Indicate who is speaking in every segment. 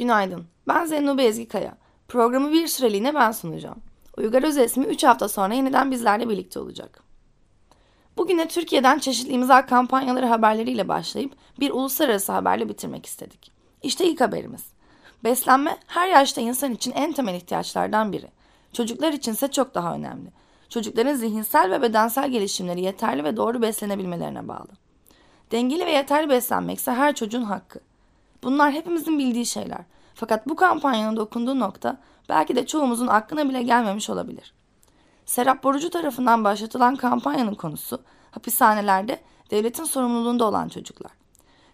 Speaker 1: Günaydın, ben Zennube Ezgikaya. Programı bir süreliğine ben sunacağım. Uygar Özesmi 3 hafta sonra yeniden bizlerle birlikte olacak. Bugüne Türkiye'den çeşitli imza kampanyaları haberleriyle başlayıp bir uluslararası haberle bitirmek istedik. İşte ilk haberimiz. Beslenme her yaşta insan için en temel ihtiyaçlardan biri. Çocuklar içinse çok daha önemli. Çocukların zihinsel ve bedensel gelişimleri yeterli ve doğru beslenebilmelerine bağlı. Dengeli ve yeterli beslenmek ise her çocuğun hakkı. Bunlar hepimizin bildiği şeyler. Fakat bu kampanyanın dokunduğu nokta belki de çoğumuzun aklına bile gelmemiş olabilir. Serap Borucu tarafından başlatılan kampanyanın konusu hapishanelerde devletin sorumluluğunda olan çocuklar.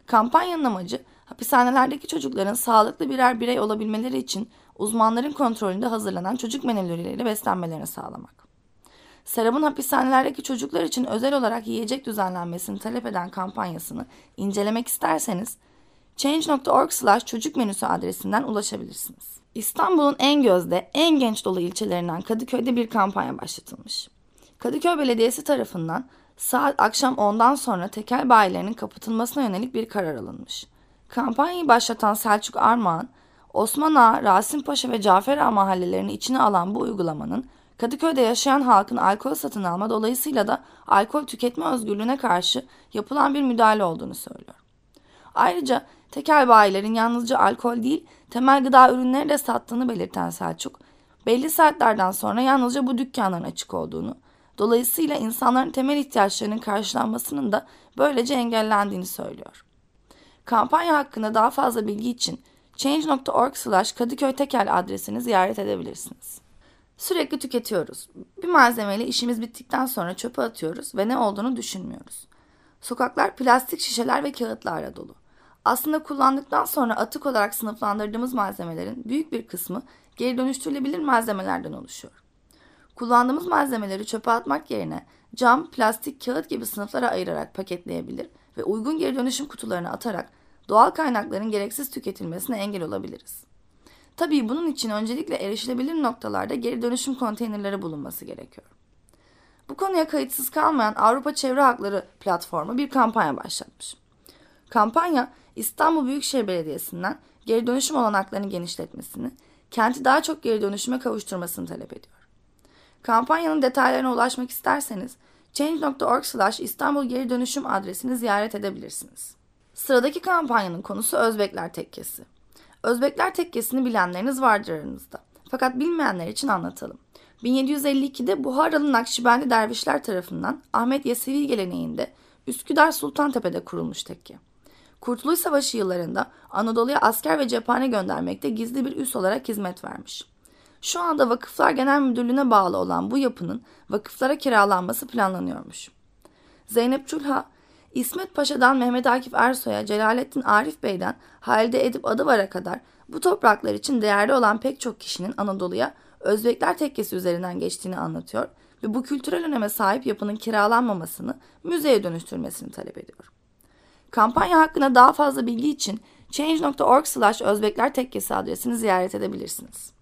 Speaker 1: Kampanyanın amacı hapishanelerdeki çocukların sağlıklı birer birey olabilmeleri için uzmanların kontrolünde hazırlanan çocuk menüleriyle beslenmelerini sağlamak. Serap'ın hapishanelerdeki çocuklar için özel olarak yiyecek düzenlenmesini talep eden kampanyasını incelemek isterseniz change.org slash çocuk menüsü adresinden ulaşabilirsiniz. İstanbul'un en gözde, en genç dolu ilçelerinden Kadıköy'de bir kampanya başlatılmış. Kadıköy Belediyesi tarafından saat akşam 10'dan sonra tekel bayilerinin kapatılmasına yönelik bir karar alınmış. Kampanyayı başlatan Selçuk Armağan, Osman Ağa, Rasim Paşa ve Cafer Ağa mahallelerini içine alan bu uygulamanın Kadıköy'de yaşayan halkın alkol satın alma dolayısıyla da alkol tüketme özgürlüğüne karşı yapılan bir müdahale olduğunu söylüyor. Ayrıca tekel bayilerin yalnızca alkol değil temel gıda ürünleri de sattığını belirten Selçuk, belli saatlerden sonra yalnızca bu dükkanların açık olduğunu, dolayısıyla insanların temel ihtiyaçlarının karşılanmasının da böylece engellendiğini söylüyor. Kampanya hakkında daha fazla bilgi için change.org slash Kadıköy Tekel adresini ziyaret edebilirsiniz. Sürekli tüketiyoruz. Bir malzemeyle işimiz bittikten sonra çöpe atıyoruz ve ne olduğunu düşünmüyoruz. Sokaklar plastik şişeler ve kağıtlarla dolu. Aslında kullandıktan sonra atık olarak sınıflandırdığımız malzemelerin büyük bir kısmı geri dönüştürülebilir malzemelerden oluşuyor. Kullandığımız malzemeleri çöpe atmak yerine cam, plastik, kağıt gibi sınıflara ayırarak paketleyebilir ve uygun geri dönüşüm kutularına atarak doğal kaynakların gereksiz tüketilmesine engel olabiliriz. Tabii bunun için öncelikle erişilebilir noktalarda geri dönüşüm konteynerleri bulunması gerekiyor. Bu konuya kayıtsız kalmayan Avrupa Çevre Hakları Platformu bir kampanya başlatmış. Kampanya İstanbul Büyükşehir Belediyesi'nden geri dönüşüm olanaklarını genişletmesini, kenti daha çok geri dönüşüme kavuşturmasını talep ediyor. Kampanyanın detaylarına ulaşmak isterseniz change.org slash İstanbul Geri Dönüşüm adresini ziyaret edebilirsiniz. Sıradaki kampanyanın konusu Özbekler Tekkesi. Özbekler Tekkesi'ni bilenleriniz vardır aranızda. Fakat bilmeyenler için anlatalım. 1752'de Buharalı Nakşibendi dervişler tarafından Ahmet Yesevi geleneğinde Üsküdar Sultantepe'de kurulmuş tekke. Kurtuluş Savaşı yıllarında Anadolu'ya asker ve cephane göndermekte gizli bir üs olarak hizmet vermiş. Şu anda Vakıflar Genel Müdürlüğü'ne bağlı olan bu yapının vakıflara kiralanması planlanıyormuş. Zeynep Çulha, İsmet Paşa'dan Mehmet Akif Ersoy'a, Celalettin Arif Bey'den Halide Edip Adıvar'a kadar bu topraklar için değerli olan pek çok kişinin Anadolu'ya Özbekler Tekkesi üzerinden geçtiğini anlatıyor ve bu kültürel öneme sahip yapının kiralanmamasını müzeye dönüştürmesini talep ediyor. Kampanya hakkında daha fazla bilgi için change.org slash Özbekler Tekkesi adresini ziyaret edebilirsiniz.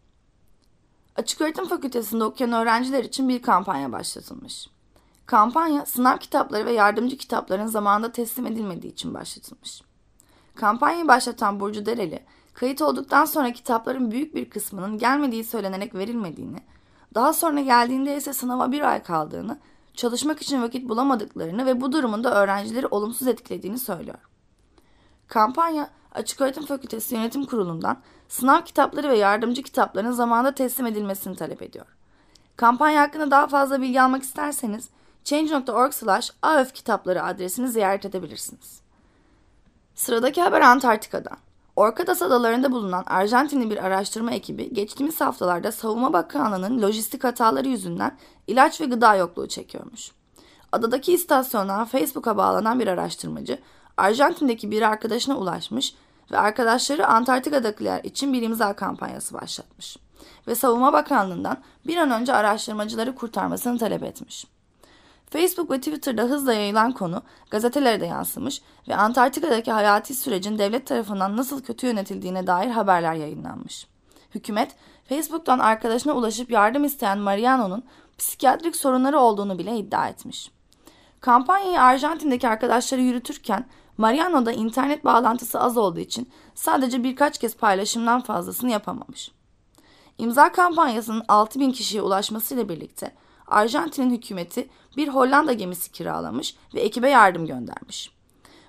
Speaker 1: Açık Öğretim Fakültesinde okuyan öğrenciler için bir kampanya başlatılmış. Kampanya sınav kitapları ve yardımcı kitapların zamanında teslim edilmediği için başlatılmış. Kampanyayı başlatan Burcu Dereli, kayıt olduktan sonra kitapların büyük bir kısmının gelmediği söylenerek verilmediğini, daha sonra geldiğinde ise sınava bir ay kaldığını, çalışmak için vakit bulamadıklarını ve bu durumun da öğrencileri olumsuz etkilediğini söylüyor. Kampanya, Açık Öğretim Fakültesi Yönetim Kurulu'ndan sınav kitapları ve yardımcı kitapların zamanında teslim edilmesini talep ediyor. Kampanya hakkında daha fazla bilgi almak isterseniz change.org slash kitapları adresini ziyaret edebilirsiniz. Sıradaki haber Antarktika'dan. Orkadas adalarında bulunan Arjantinli bir araştırma ekibi geçtiğimiz haftalarda Savunma Bakanlığı'nın lojistik hataları yüzünden ilaç ve gıda yokluğu çekiyormuş. Adadaki istasyona Facebook'a bağlanan bir araştırmacı Arjantin'deki bir arkadaşına ulaşmış ve arkadaşları Antarktika'dakiler için bir imza kampanyası başlatmış ve Savunma Bakanlığı'ndan bir an önce araştırmacıları kurtarmasını talep etmiş. Facebook ve Twitter'da hızla yayılan konu gazetelere de yansımış ve Antarktika'daki hayati sürecin devlet tarafından nasıl kötü yönetildiğine dair haberler yayınlanmış. Hükümet, Facebook'tan arkadaşına ulaşıp yardım isteyen Mariano'nun psikiyatrik sorunları olduğunu bile iddia etmiş. Kampanyayı Arjantin'deki arkadaşları yürütürken Mariano'da internet bağlantısı az olduğu için sadece birkaç kez paylaşımdan fazlasını yapamamış. İmza kampanyasının 6000 kişiye ulaşmasıyla birlikte Arjantin'in hükümeti bir Hollanda gemisi kiralamış ve ekibe yardım göndermiş.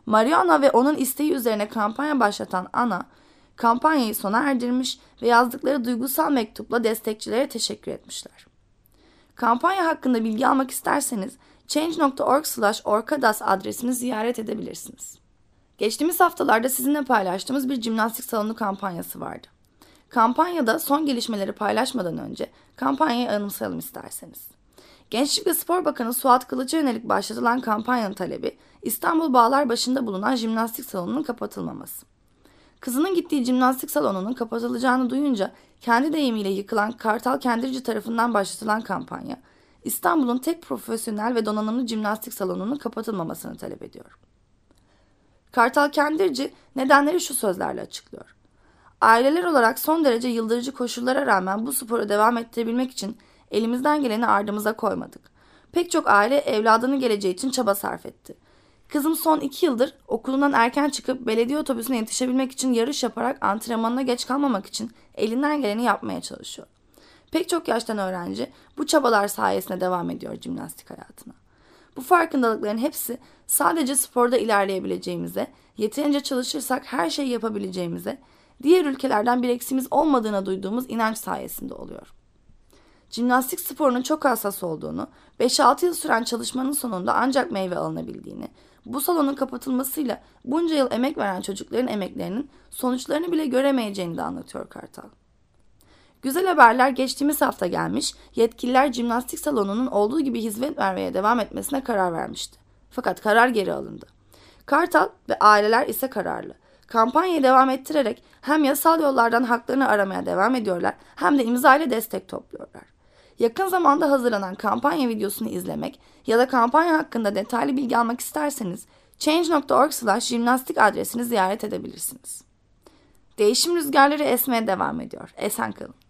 Speaker 1: Mariana ve onun isteği üzerine kampanya başlatan Ana, kampanyayı sona erdirmiş ve yazdıkları duygusal mektupla destekçilere teşekkür etmişler. Kampanya hakkında bilgi almak isterseniz change.org slash orkadas adresini ziyaret edebilirsiniz. Geçtiğimiz haftalarda sizinle paylaştığımız bir jimnastik salonu kampanyası vardı. Kampanyada son gelişmeleri paylaşmadan önce kampanyayı anımsayalım isterseniz. Gençlik ve Spor Bakanı Suat Kılıç'a yönelik başlatılan kampanyanın talebi İstanbul Bağlar başında bulunan jimnastik salonunun kapatılmaması. Kızının gittiği jimnastik salonunun kapatılacağını duyunca kendi deyimiyle yıkılan Kartal Kendirci tarafından başlatılan kampanya, İstanbul'un tek profesyonel ve donanımlı jimnastik salonunun kapatılmamasını talep ediyor. Kartal Kendirci nedenleri şu sözlerle açıklıyor. Aileler olarak son derece yıldırıcı koşullara rağmen bu sporu devam ettirebilmek için elimizden geleni ardımıza koymadık. Pek çok aile evladının geleceği için çaba sarf etti. Kızım son iki yıldır okulundan erken çıkıp belediye otobüsüne yetişebilmek için yarış yaparak antrenmanına geç kalmamak için elinden geleni yapmaya çalışıyor. Pek çok yaştan öğrenci bu çabalar sayesinde devam ediyor jimnastik hayatına. Bu farkındalıkların hepsi sadece sporda ilerleyebileceğimize, yeterince çalışırsak her şeyi yapabileceğimize, diğer ülkelerden bir eksimiz olmadığına duyduğumuz inanç sayesinde oluyor. Jimnastik sporunun çok hassas olduğunu, 5-6 yıl süren çalışmanın sonunda ancak meyve alınabildiğini, bu salonun kapatılmasıyla bunca yıl emek veren çocukların emeklerinin sonuçlarını bile göremeyeceğini de anlatıyor Kartal. Güzel haberler geçtiğimiz hafta gelmiş, yetkililer jimnastik salonunun olduğu gibi hizmet vermeye devam etmesine karar vermişti. Fakat karar geri alındı. Kartal ve aileler ise kararlı. Kampanyayı devam ettirerek hem yasal yollardan haklarını aramaya devam ediyorlar hem de imza ile destek topluyorlar. Yakın zamanda hazırlanan kampanya videosunu izlemek ya da kampanya hakkında detaylı bilgi almak isterseniz change.org slash jimnastik adresini ziyaret edebilirsiniz. Değişim rüzgarları esmeye devam ediyor. Esen kalın.